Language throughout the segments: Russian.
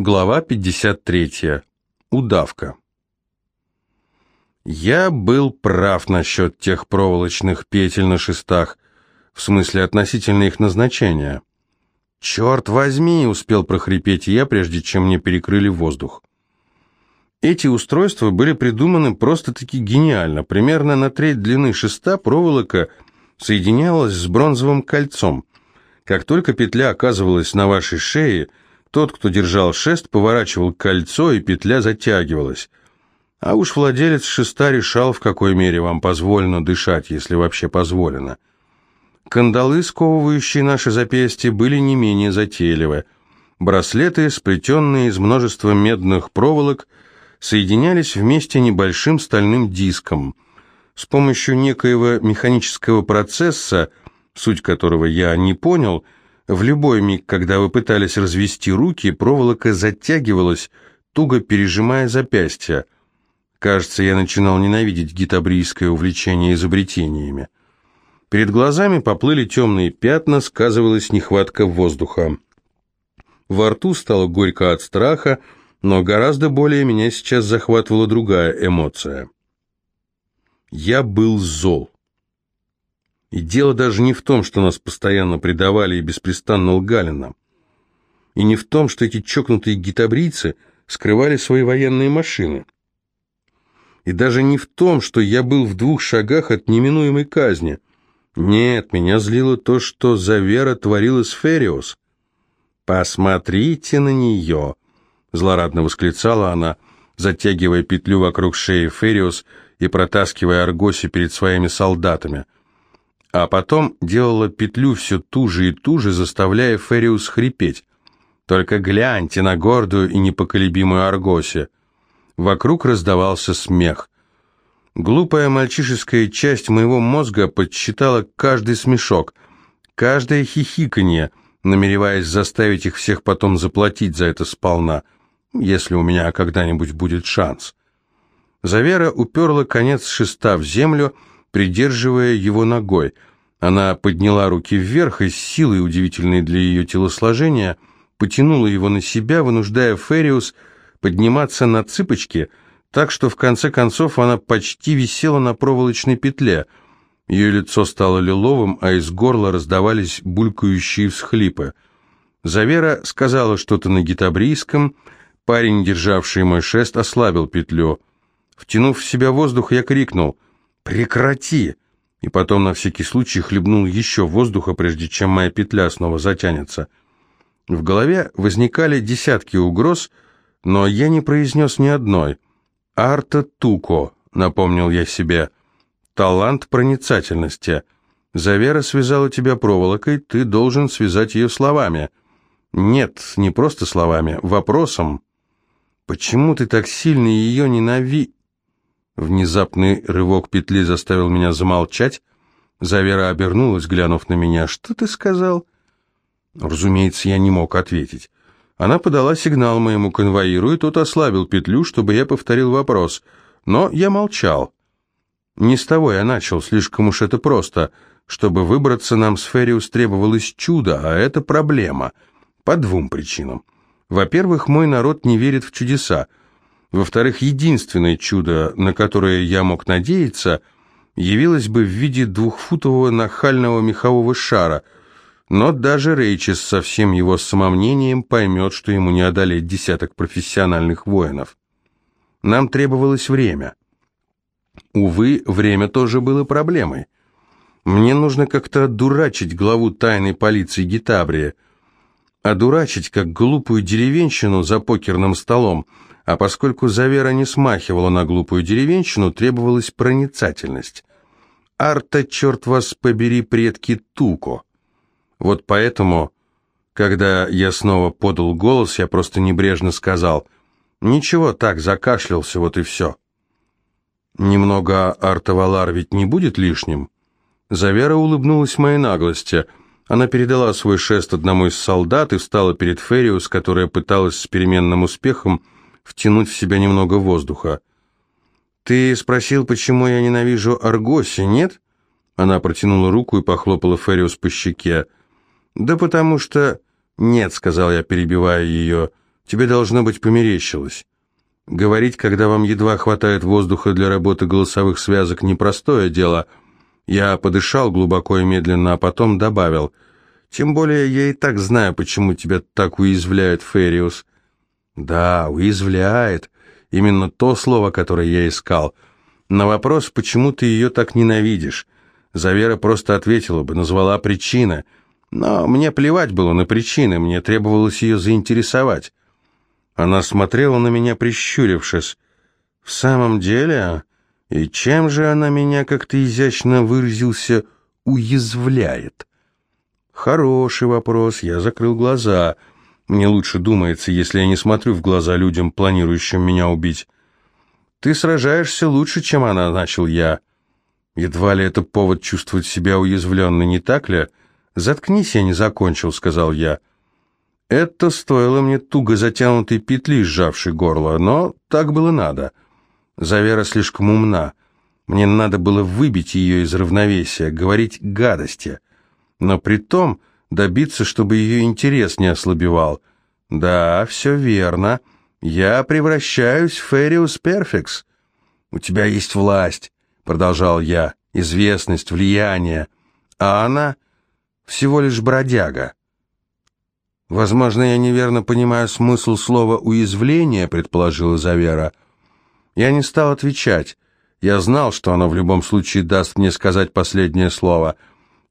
Глава 53. Удавка. Я был прав насчет тех проволочных петель на шестах, в смысле относительно их назначения. «Черт возьми!» — успел прохрипеть я, прежде чем мне перекрыли воздух. Эти устройства были придуманы просто-таки гениально. Примерно на треть длины шеста проволока соединялась с бронзовым кольцом. Как только петля оказывалась на вашей шее — тот, кто держал шест, поворачивал кольцо, и петля затягивалась. А уж владелец шеста решал, в какой мере вам позволено дышать, если вообще позволено. Кандалы, сковывающие наши запястья, были не менее затейливы. Браслеты, сплетенные из множества медных проволок, соединялись вместе небольшим стальным диском. С помощью некоего механического процесса, суть которого я не понял, — в любой миг, когда вы пытались развести руки, проволока затягивалась, туго пережимая запястья. Кажется, я начинал ненавидеть гитабрийское увлечение изобретениями. Перед глазами поплыли темные пятна, сказывалась нехватка воздуха. Во рту стало горько от страха, но гораздо более меня сейчас захватывала другая эмоция. Я был зол. И дело даже не в том, что нас постоянно предавали и беспрестанно лгали нам. И не в том, что эти чокнутые гитабрийцы скрывали свои военные машины. И даже не в том, что я был в двух шагах от неминуемой казни. Нет, меня злило то, что Завера творила с Фериос. «Посмотрите на нее!» — злорадно восклицала она, затягивая петлю вокруг шеи Фериос и протаскивая Аргоси перед своими солдатами — а потом делала петлю все туже и туже, заставляя Фериус хрипеть. «Только гляньте на гордую и непоколебимую Аргосе!» Вокруг раздавался смех. Глупая мальчишеская часть моего мозга подсчитала каждый смешок, каждое хихиканье, намереваясь заставить их всех потом заплатить за это сполна, если у меня когда-нибудь будет шанс. Завера уперла конец шеста в землю, придерживая его ногой. Она подняла руки вверх и с силой, удивительной для ее телосложения, потянула его на себя, вынуждая Фериус подниматься на цыпочки, так что в конце концов она почти висела на проволочной петле. Ее лицо стало лиловым, а из горла раздавались булькающие всхлипы. Завера сказала что-то на гитабрийском, парень, державший мой шест, ослабил петлю. Втянув в себя воздух, я крикнул — «Прекрати!» И потом на всякий случай хлебнул еще воздуха, прежде чем моя петля снова затянется. В голове возникали десятки угроз, но я не произнес ни одной. «Арта Туко», — напомнил я себе, — «талант проницательности. Завера связала тебя проволокой, ты должен связать ее словами». «Нет, не просто словами, вопросом». «Почему ты так сильно ее ненави...» Внезапный рывок петли заставил меня замолчать. Завера обернулась, глянув на меня. «Что ты сказал?» Разумеется, я не мог ответить. Она подала сигнал моему конвоиру, и тот ослабил петлю, чтобы я повторил вопрос. Но я молчал. Не с того я начал, слишком уж это просто. Чтобы выбраться, нам с Фериус требовалось чудо, а это проблема. По двум причинам. Во-первых, мой народ не верит в чудеса. Во-вторых, единственное чудо, на которое я мог надеяться, явилось бы в виде двухфутового нахального мехового шара, но даже Рейчес со всем его самомнением поймет, что ему не одолеть десяток профессиональных воинов. Нам требовалось время. Увы, время тоже было проблемой. Мне нужно как-то одурачить главу тайной полиции Гитабрия, одурачить как глупую деревенщину за покерным столом, а поскольку Завера не смахивала на глупую деревенщину, требовалась проницательность. Арта, черт вас побери, предки Туко. Вот поэтому, когда я снова подал голос, я просто небрежно сказал «Ничего, так, закашлялся, вот и все». Немного Арта Валар ведь не будет лишним? Завера улыбнулась моей наглости. Она передала свой шест одному из солдат и встала перед Фериус, которая пыталась с переменным успехом втянуть в себя немного воздуха. «Ты спросил, почему я ненавижу Аргоси, нет?» Она протянула руку и похлопала Фериус по щеке. «Да потому что...» «Нет», — сказал я, перебивая ее, — Тебе должно быть померещилось. Говорить, когда вам едва хватает воздуха для работы голосовых связок, непростое дело. Я подышал глубоко и медленно, а потом добавил. Тем более я и так знаю, почему тебя так уязвляет Фериус. Да, уязвляет. Именно то слово, которое я искал. На вопрос, почему ты ее так ненавидишь, Завера просто ответила бы, назвала причины. Но мне плевать было на причины, мне требовалось ее заинтересовать. Она смотрела на меня, прищурившись. «В самом деле? И чем же она меня, как то изящно выразился, уязвляет?» «Хороший вопрос. Я закрыл глаза. Мне лучше думается, если я не смотрю в глаза людям, планирующим меня убить». «Ты сражаешься лучше, чем она», — начал я. Едва ли это повод чувствовать себя уязвленной, не так ли? «Заткнись, я не закончил», — сказал я. Это стоило мне туго затянутой петли, сжавшей горло, но так было надо. Завера слишком умна. Мне надо было выбить ее из равновесия, говорить гадости. Но при том добиться, чтобы ее интерес не ослабевал. Да, все верно. Я превращаюсь в Фериус Перфекс. У тебя есть власть продолжал я, известность, влияние, а она всего лишь бродяга. Возможно, я неверно понимаю смысл слова «уязвление», предположила Завера. Я не стал отвечать. Я знал, что она в любом случае даст мне сказать последнее слово.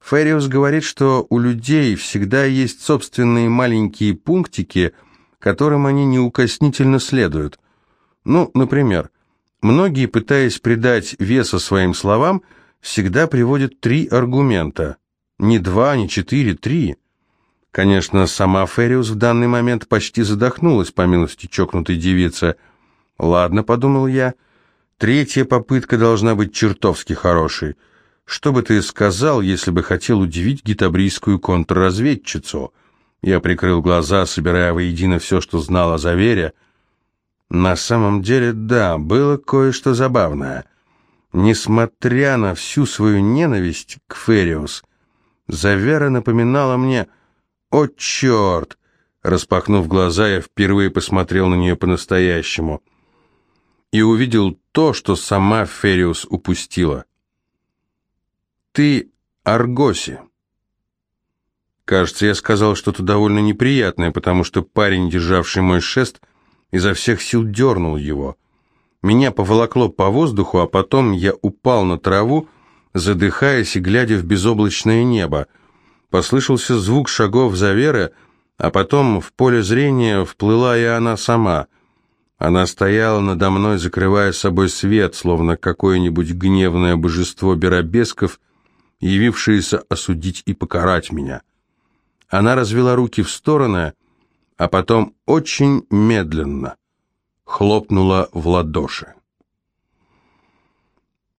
Фериус говорит, что у людей всегда есть собственные маленькие пунктики, которым они неукоснительно следуют. Ну, например, Многие, пытаясь придать веса своим словам, всегда приводят три аргумента. Не два, не четыре, три. Конечно, сама Фериус в данный момент почти задохнулась по милости чокнутой девицы. «Ладно», — подумал я, — «третья попытка должна быть чертовски хорошей. Что бы ты сказал, если бы хотел удивить гитабрийскую контрразведчицу?» Я прикрыл глаза, собирая воедино все, что знал о Завере, — на самом деле, да, было кое-что забавное. Несмотря на всю свою ненависть к Фериус, Завера напоминала мне «О, черт!» Распахнув глаза, я впервые посмотрел на нее по-настоящему и увидел то, что сама Фериус упустила. «Ты Аргоси». Кажется, я сказал что-то довольно неприятное, потому что парень, державший мой шест, — изо всех сил дернул его. Меня поволокло по воздуху, а потом я упал на траву, задыхаясь и глядя в безоблачное небо. Послышался звук шагов Заверы, а потом в поле зрения вплыла и она сама. Она стояла надо мной, закрывая собой свет, словно какое-нибудь гневное божество Беробесков, явившееся осудить и покарать меня. Она развела руки в стороны, а потом очень медленно хлопнула в ладоши.